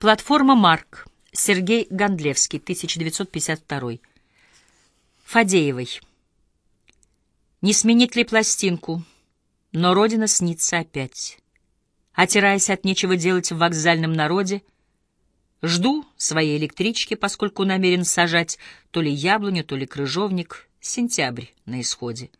Платформа «Марк». Сергей Гондлевский, 1952. Фадеевой. Не сменить ли пластинку, но родина снится опять. Отираясь от нечего делать в вокзальном народе, жду своей электрички, поскольку намерен сажать то ли яблоню, то ли крыжовник. Сентябрь на исходе.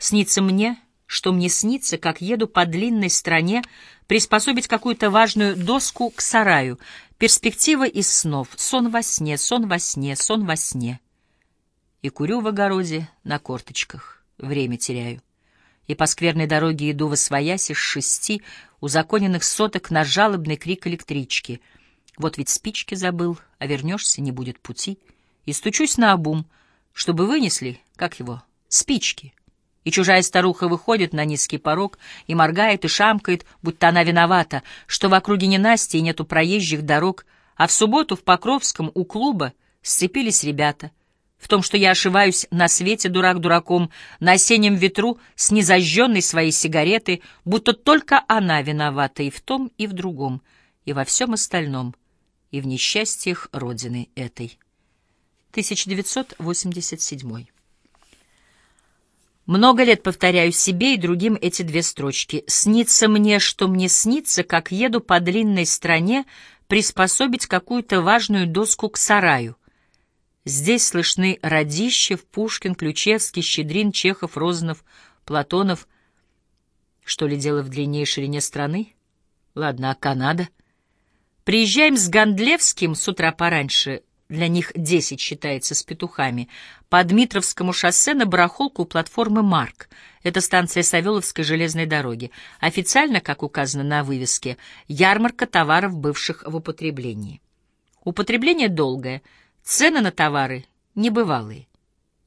Снится мне, что мне снится, как еду по длинной стране приспособить какую-то важную доску к сараю. Перспектива из снов. Сон во сне, сон во сне, сон во сне. И курю в огороде на корточках. Время теряю. И по скверной дороге иду во своясь из шести узаконенных соток на жалобный крик электрички. Вот ведь спички забыл, а вернешься, не будет пути. И стучусь на обум, чтобы вынесли, как его, спички. И чужая старуха выходит на низкий порог и моргает и шамкает, будто она виновата, что в округе не Насти и нету проезжих дорог, а в субботу в Покровском у клуба сцепились ребята. В том, что я ошиваюсь на свете дурак дураком, на осеннем ветру с незажженной своей сигареты, будто только она виновата и в том, и в другом, и во всем остальном, и в несчастьях родины этой. 1987 много лет повторяю себе и другим эти две строчки. «Снится мне, что мне снится, как еду по длинной стране приспособить какую-то важную доску к сараю». Здесь слышны Радищев, Пушкин, Ключевский, Щедрин, Чехов, Розанов, Платонов. Что ли дело в длине и ширине страны? Ладно, а Канада? Приезжаем с Гондлевским с утра пораньше — для них десять считается с петухами, по Дмитровскому шоссе на барахолку у платформы «Марк». Это станция Савеловской железной дороги. Официально, как указано на вывеске, ярмарка товаров, бывших в употреблении. Употребление долгое, цены на товары небывалые.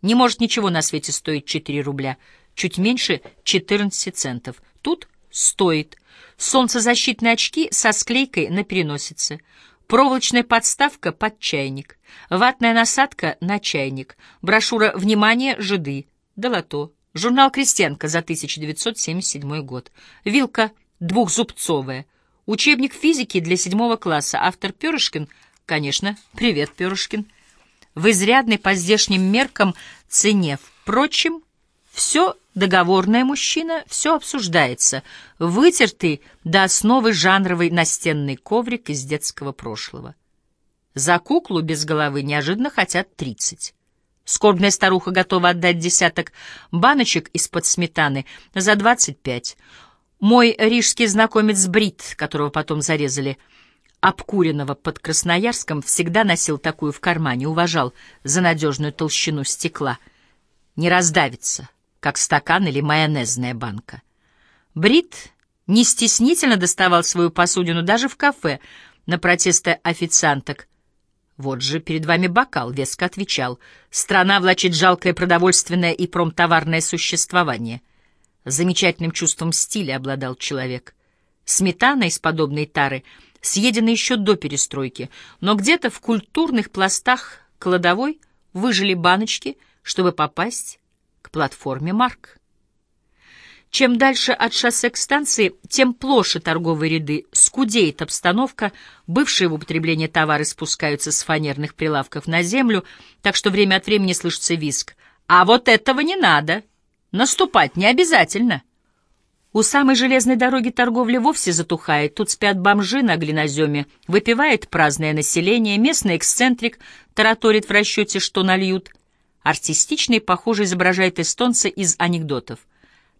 Не может ничего на свете стоить 4 рубля, чуть меньше 14 центов. Тут стоит. Солнцезащитные очки со склейкой на переносице — Проволочная подставка под чайник, ватная насадка на чайник, брошюра «Внимание, жиды», долото, журнал «Крестьянка» за 1977 год, вилка двухзубцовая, учебник физики для седьмого класса, автор Перышкин, конечно, привет, Перышкин, в изрядной по здешним меркам цене. Впрочем, все договорное мужчина, все обсуждается. Вытертый до основы жанровый настенный коврик из детского прошлого. За куклу без головы неожиданно хотят тридцать. Скорбная старуха готова отдать десяток баночек из-под сметаны за двадцать пять. Мой рижский знакомец Брит, которого потом зарезали, обкуренного под Красноярском, всегда носил такую в кармане, уважал за надежную толщину стекла. Не раздавится как стакан или майонезная банка. Брит не стеснительно доставал свою посудину даже в кафе на протесты официанток. «Вот же перед вами бокал», — веско отвечал. «Страна влачит жалкое продовольственное и промтоварное существование». Замечательным чувством стиля обладал человек. Сметана из подобной тары съедена еще до перестройки, но где-то в культурных пластах кладовой выжили баночки, чтобы попасть платформе «Марк». Чем дальше от шоссе к станции, тем плоше торговые ряды, скудеет обстановка, бывшие в употреблении товары спускаются с фанерных прилавков на землю, так что время от времени слышится виск. «А вот этого не надо! Наступать не обязательно!» У самой железной дороги торговля вовсе затухает. Тут спят бомжи на глиноземе, выпивает праздное население, местный эксцентрик тараторит в расчете, что нальют. Артистично и похоже изображает эстонца из анекдотов.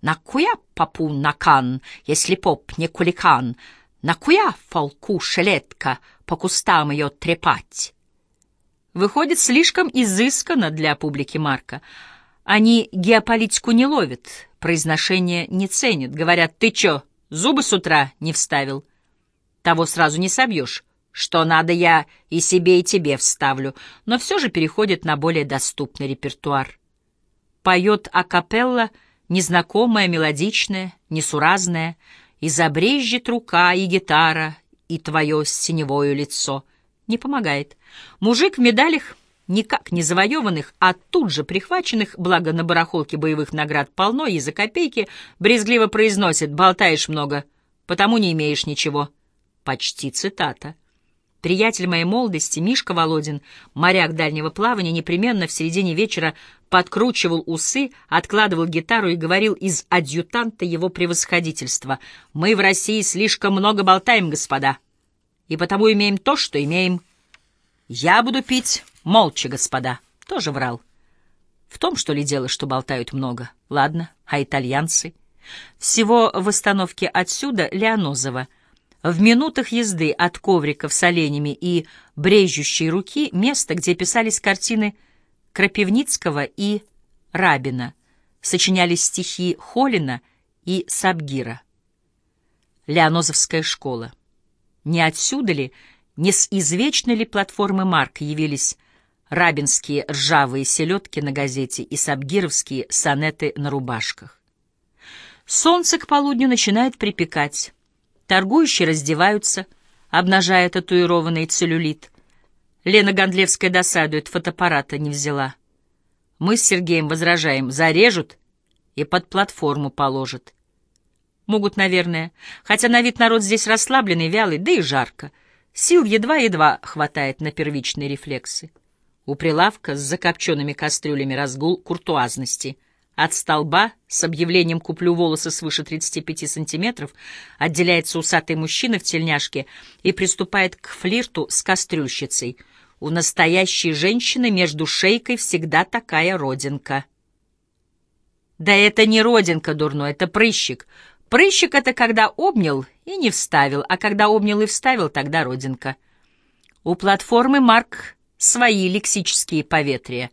«Накуя попу накан, если поп не куликан? Накуя фолку шелетка по кустам ее трепать?» Выходит, слишком изысканно для публики Марка. Они геополитику не ловят, произношение не ценят. Говорят, ты чё, зубы с утра не вставил? Того сразу не собьешь. Что надо, я и себе, и тебе вставлю, но все же переходит на более доступный репертуар. Поет акапелла, незнакомая, мелодичная, несуразная, и забрежет рука и гитара, и твое синевое лицо. Не помогает. Мужик в медалях, никак не завоеванных, а тут же прихваченных, благо на барахолке боевых наград полно и за копейки, брезгливо произносит «болтаешь много, потому не имеешь ничего». Почти цитата. Приятель моей молодости, Мишка Володин, моряк дальнего плавания, непременно в середине вечера подкручивал усы, откладывал гитару и говорил из адъютанта его превосходительства. «Мы в России слишком много болтаем, господа, и потому имеем то, что имеем. Я буду пить молча, господа». Тоже врал. В том, что ли, дело, что болтают много. Ладно, а итальянцы? Всего в остановке отсюда Леонозово. В минутах езды от ковриков с оленями и брежущей руки место, где писались картины Крапивницкого и Рабина, сочинялись стихи Холина и Сабгира. Леонозовская школа. Не отсюда ли, не с извечной ли платформы Марк явились рабинские ржавые селедки на газете и сабгировские сонеты на рубашках. Солнце к полудню начинает припекать. Торгующие раздеваются, обнажая татуированный целлюлит. Лена Гондлевская досадует, фотоаппарата не взяла. Мы с Сергеем возражаем, зарежут и под платформу положат. Могут, наверное, хотя на вид народ здесь расслабленный, вялый, да и жарко. Сил едва-едва хватает на первичные рефлексы. У прилавка с закопченными кастрюлями разгул куртуазности. От столба с объявлением «Куплю волосы свыше 35 сантиметров» отделяется усатый мужчина в тельняшке и приступает к флирту с кастрюльщицей. У настоящей женщины между шейкой всегда такая родинка. Да это не родинка дурной, это прыщик. Прыщик — это когда обнял и не вставил, а когда обнял и вставил, тогда родинка. У платформы Марк свои лексические поветрия.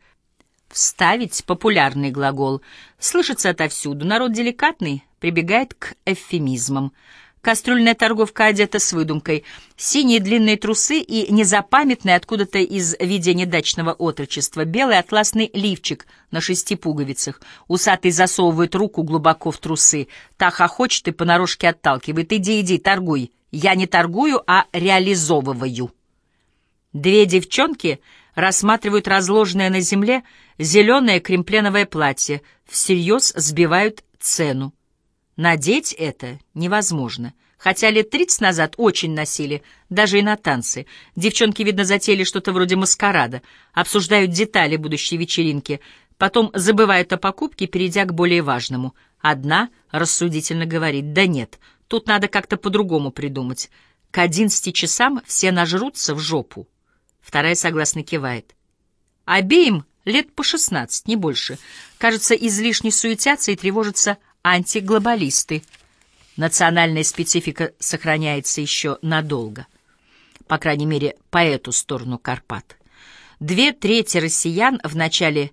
Вставить популярный глагол. Слышится отовсюду. Народ деликатный прибегает к эвфемизмам. Кастрюльная торговка одета с выдумкой. Синие длинные трусы и незапамятный откуда-то из видения дачного отрочества белый атласный лифчик на шести пуговицах. Усатый засовывает руку глубоко в трусы. Та хохочет и понарошке отталкивает. «Иди, иди, торгуй». Я не торгую, а реализовываю. Две девчонки рассматривают разложенное на земле зеленое кремпленовое платье, всерьез сбивают цену. Надеть это невозможно. Хотя лет тридцать назад очень носили, даже и на танцы. Девчонки, видно, затеяли что-то вроде маскарада, обсуждают детали будущей вечеринки, потом забывают о покупке, перейдя к более важному. Одна рассудительно говорит, да нет, тут надо как-то по-другому придумать. К одиннадцати часам все нажрутся в жопу. Вторая согласно кивает. Обеим лет по шестнадцать, не больше. Кажется, излишне суетятся и тревожатся антиглобалисты. Национальная специфика сохраняется еще надолго. По крайней мере, по эту сторону Карпат. Две трети россиян в начале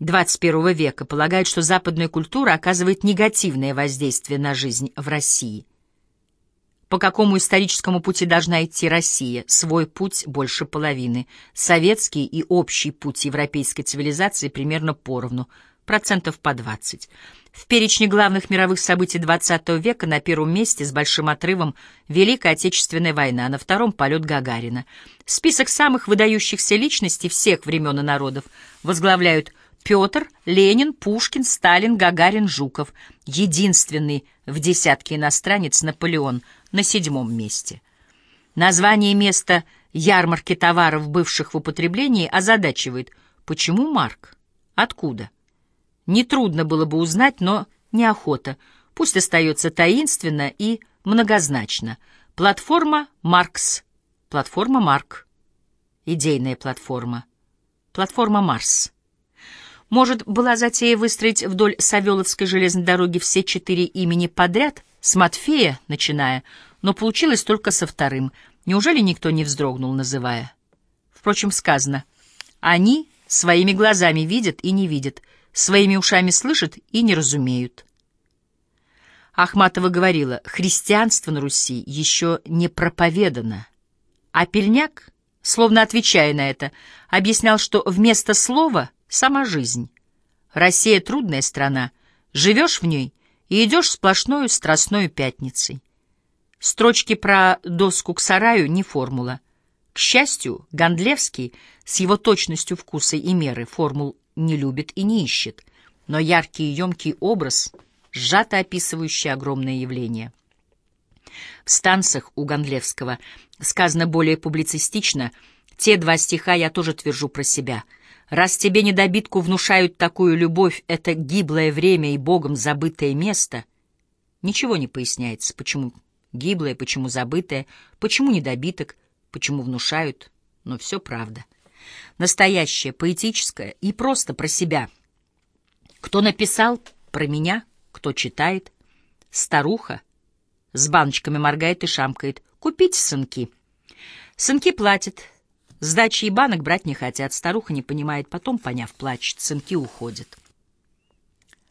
XXI века полагают, что западная культура оказывает негативное воздействие на жизнь в России – по какому историческому пути должна идти Россия? Свой путь больше половины. Советский и общий путь европейской цивилизации примерно поровну, процентов по 20. В перечне главных мировых событий XX века на первом месте с большим отрывом Великая Отечественная война, на втором — полет Гагарина. Список самых выдающихся личностей всех времен и народов возглавляют Петр, Ленин, Пушкин, Сталин, Гагарин, Жуков. Единственный в десятке иностранец Наполеон на седьмом месте. Название места ярмарки товаров, бывших в употреблении, озадачивает. Почему Марк? Откуда? Нетрудно было бы узнать, но неохота. Пусть остается таинственно и многозначно. Платформа «Маркс». Платформа «Марк». Идейная платформа. Платформа «Марс». Может, была затея выстроить вдоль Савеловской железной дороги все четыре имени подряд, с Матфея начиная, но получилось только со вторым. Неужели никто не вздрогнул, называя? Впрочем, сказано, они своими глазами видят и не видят, своими ушами слышат и не разумеют. Ахматова говорила, христианство на Руси еще не проповедано. А Пельняк, словно отвечая на это, объяснял, что вместо слова — Сама жизнь. Россия — трудная страна. Живешь в ней и идешь сплошной страстной пятницей. Строчки про доску к сараю — не формула. К счастью, Гондлевский с его точностью вкуса и меры формул не любит и не ищет, но яркий и емкий образ, сжато описывающий огромное явление. В станцах у Гондлевского сказано более публицистично. Те два стиха я тоже твержу про себя. Раз тебе недобитку внушают такую любовь, это гиблое время и Богом забытое место, ничего не поясняется, почему гиблое, почему забытое, почему недобиток, почему внушают, но все правда. Настоящее, поэтическое и просто про себя. Кто написал про меня, кто читает, старуха, с баночками моргает и шамкает. «Купите сынки». Сынки платят. Сдачи и банок брать не хотят. Старуха не понимает, потом, поняв, плачет. Сынки уходят.